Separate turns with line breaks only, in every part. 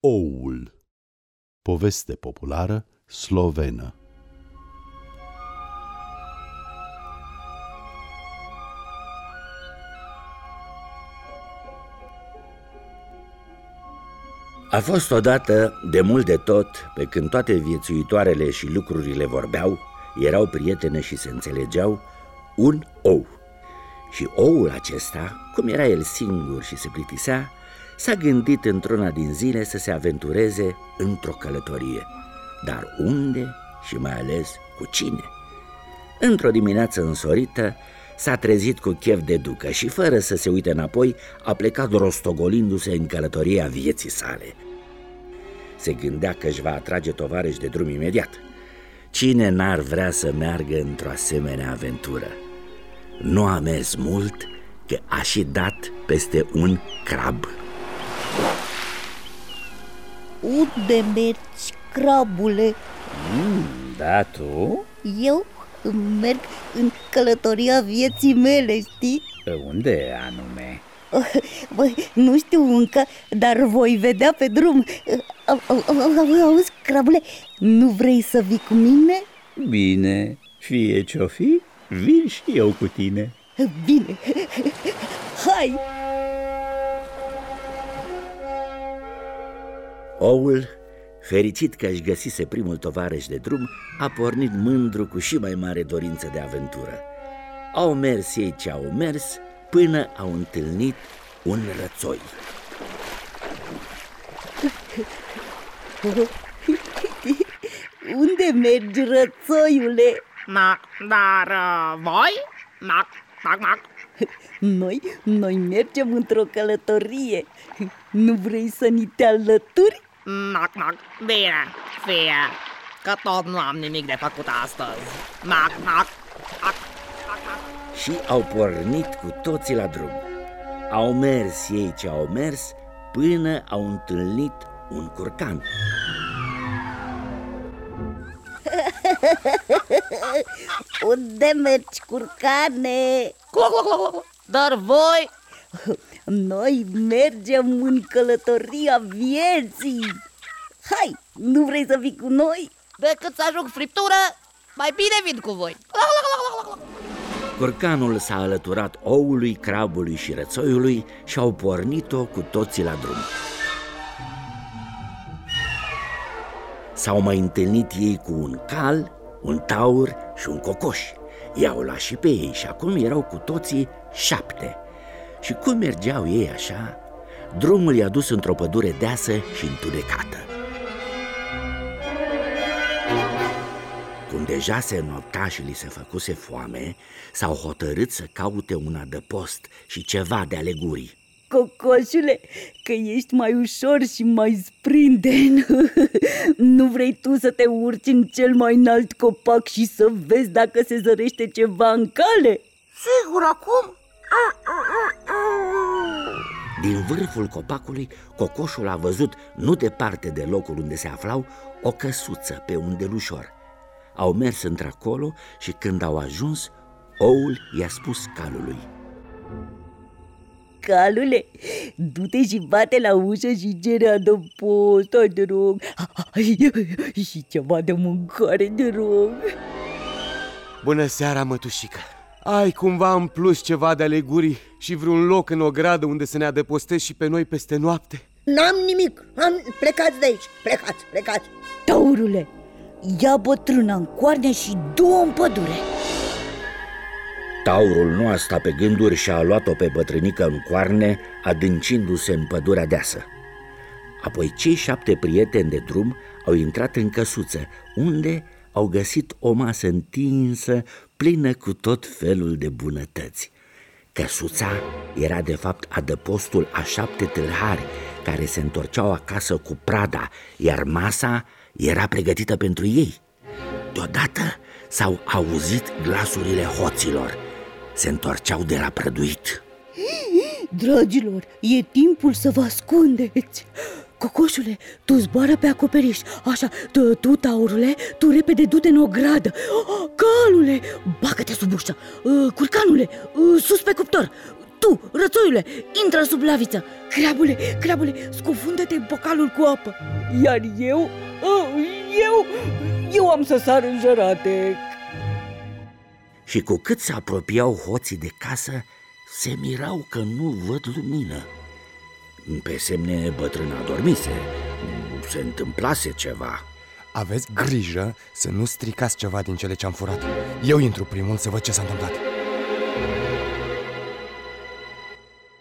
Oul Poveste populară slovenă
A fost odată, de mult de tot, pe când toate viețuitoarele și lucrurile vorbeau, erau prietene și se înțelegeau, un ou. Și oul acesta, cum era el singur și se plictisea, s-a gândit într-una din zile să se aventureze într-o călătorie. Dar unde și mai ales cu cine? Într-o dimineață însorită, s-a trezit cu chef de ducă și fără să se uite înapoi, a plecat rostogolindu-se în călătoria vieții sale. Se gândea că își va atrage tovarăși de drum imediat. Cine n-ar vrea să meargă într-o asemenea aventură? Nu a mers mult că a și dat peste un crab.
Unde mergi, crabule?
Mm, da, tu?
Eu merg în călătoria vieții mele, știi?
Unde anume?
Băi, nu știu încă, dar voi vedea pe drum Auzi, crabule, nu vrei să vii cu mine?
Bine, fie ce-o fi, vin și eu cu tine
Bine, hai!
Oul, fericit că își găsise primul tovarăș de drum, a pornit mândru cu și mai mare dorință de aventură. Au mers ei ce au mers până au întâlnit un rățoi.
Unde mergi, rățoiule?
Mac, dar uh, voi? Mac, mac, mac.
Noi, noi mergem într-o călătorie. Nu vrei să ni te alături?
Mac, mac, bine, fie, că tot nu am nimic de făcut astăzi. Mac, mac, mac, mac, mac.
Și au pornit cu toții la drum. Au mers ei ce au mers până au întâlnit un curcan.
Unde mergi, curcane?
Cloc, cloc, cloc, cloc. Dar voi?
Noi mergem în călătoria vieții Hai, nu vrei să vii cu noi?
Decât să ajung friptură, mai bine vin cu voi. Cloc, cloc, cloc, cloc, cloc.
Curcanul s-a alăturat oului, crabului și rățoiului și au pornit-o cu toții la drum. S-au mai întâlnit ei cu un cal, un taur și un cocoș. I-au luat și pe ei și acum erau cu toții șapte. Și cum mergeau ei așa, drumul i-a dus într-o pădure deasă și întunecată. Cum deja se nopta și li se făcuse foame, s-au hotărât să caute un adăpost și ceva de ale gurii.
Cocoșule, că ești mai ușor și mai sprinden Nu vrei tu să te urci în cel mai înalt copac și să vezi dacă se zărește ceva în cale?
Sigur, acum?
Din vârful copacului, cocoșul a văzut, nu departe de locul unde se aflau, o căsuță pe un delușor. Au mers într-acolo și când au ajuns, oul i-a spus calului.
Calule, du-te și bate la ușă și cere adăpost, hai te rog Și ceva de mâncare, te rog
Bună seara, mătușică! Ai cumva în plus ceva de alegurii și vreun loc în ogradă unde să ne adăpostezi și pe noi peste noapte?
N-am nimic, am... plecați de aici, plecați, plecați
Taurule, ia bătrâna în coarne și du-o în pădure
Taurul nu a stat pe gânduri și a luat-o pe bătrânică în coarne, adâncindu-se în pădurea deasă. Apoi cei șapte prieteni de drum au intrat în căsuță, unde au găsit o masă întinsă, plină cu tot felul de bunătăți. Căsuța era de fapt adăpostul a șapte tâlhari care se întorceau acasă cu prada, iar masa era pregătită pentru ei. Deodată s-au auzit glasurile hoților. Se întorceau de la prăduit.
Dragilor, e timpul să vă ascundeți Cocoșule, tu zboară pe acoperiș. Așa, tu, tu taurule, tu repede du-te în ogradă Calule, bagă-te sub ușă. Curcanule, sus pe cuptor. Tu, rățoiule, intră sub laviță. Crabule, crabule, scufundă-te în pocalul cu apă. Iar eu, oh, eu, eu am să sar în jărate.
Și cu cât se apropiau hoții de casă, se mirau că nu văd lumină. Pe semne bătrâna dormise, se întâmplase ceva.
Aveți grijă să nu stricați ceva din cele ce-am furat. Eu intru primul să văd ce s-a întâmplat.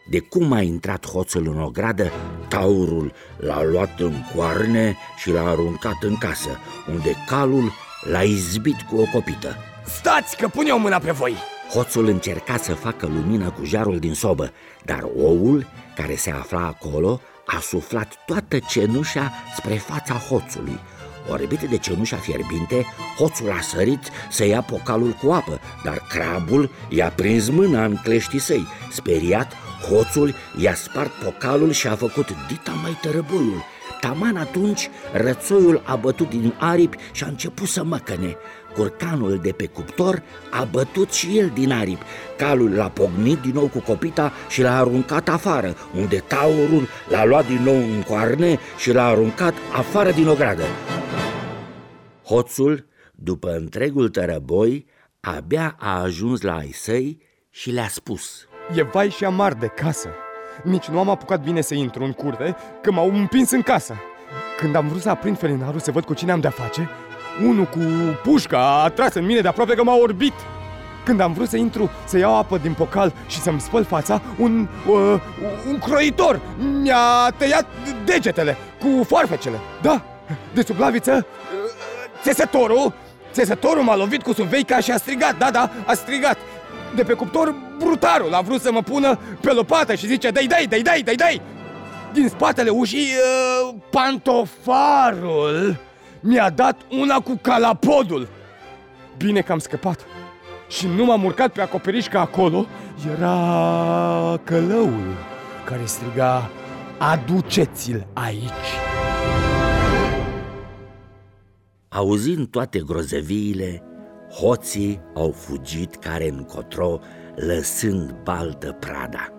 De cum a intrat hoțul în ogradă, taurul l-a luat în coarne și l-a aruncat în casă, unde calul l-a izbit cu o copită.
Stați că pun eu mâna pe voi!
Hoțul încerca să facă lumină cu jarul din sobă, dar oul, care se afla acolo, a suflat toată cenușa spre fața hoțului. Orbit de cenușa fierbinte, hoțul a sărit să ia pocalul cu apă, dar crabul i-a prins mâna în cleștii săi. Speriat, hoțul i-a spart pocalul și a făcut dita mai tărăboiul. Taman atunci, rățoiul a bătut din aripi și a început să măcăne. Curcanul de pe cuptor a bătut și el din aripi. Calul l-a pognit din nou cu copita și l-a aruncat afară, unde taurul l-a luat din nou în coarne și l-a aruncat afară din ogradă. Hoțul, după întregul tărăboi, abia a ajuns la ai săi și le-a spus
E vai și amar de casă. Nici nu am apucat bine să intru în curte, că m-au împins în casă. Când am vrut să aprind felinarul să văd cu cine am de-a face, unul cu pușca a tras în mine de aproape că m-a orbit. Când am vrut să intru să iau apă din pocal și să-mi spăl fața, un, uh, un croitor mi-a tăiat degetele cu foarfecele. Da, de sub laviță, uh, țesătorul, țesătorul m-a lovit cu suveica și a strigat, da, da, a strigat. De pe cuptor, brutarul a vrut să mă pună pe lopată și zice, dai, dai, dai, dai, dai, dai. Din spatele ușii, uh, pantofarul mi-a dat una cu calapodul. Bine că am scăpat. Și nu m-am urcat pe acoperiș că acolo era călăul care striga Aduceți-l aici!
Auzind toate grozăviile, hoții au fugit care încotro, lăsând baltă prada.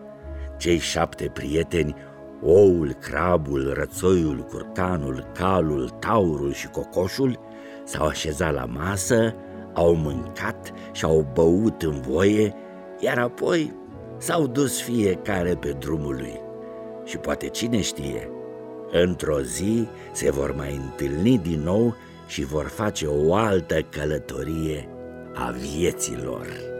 Cei șapte prieteni, oul, crabul, rățoiul, curcanul, calul, taurul și cocoșul, s-au așezat la masă, au mâncat și au băut în voie, iar apoi s-au dus fiecare pe drumul lui. Și poate cine știe, într-o zi se vor mai întâlni din nou și vor face o altă călătorie a vieților.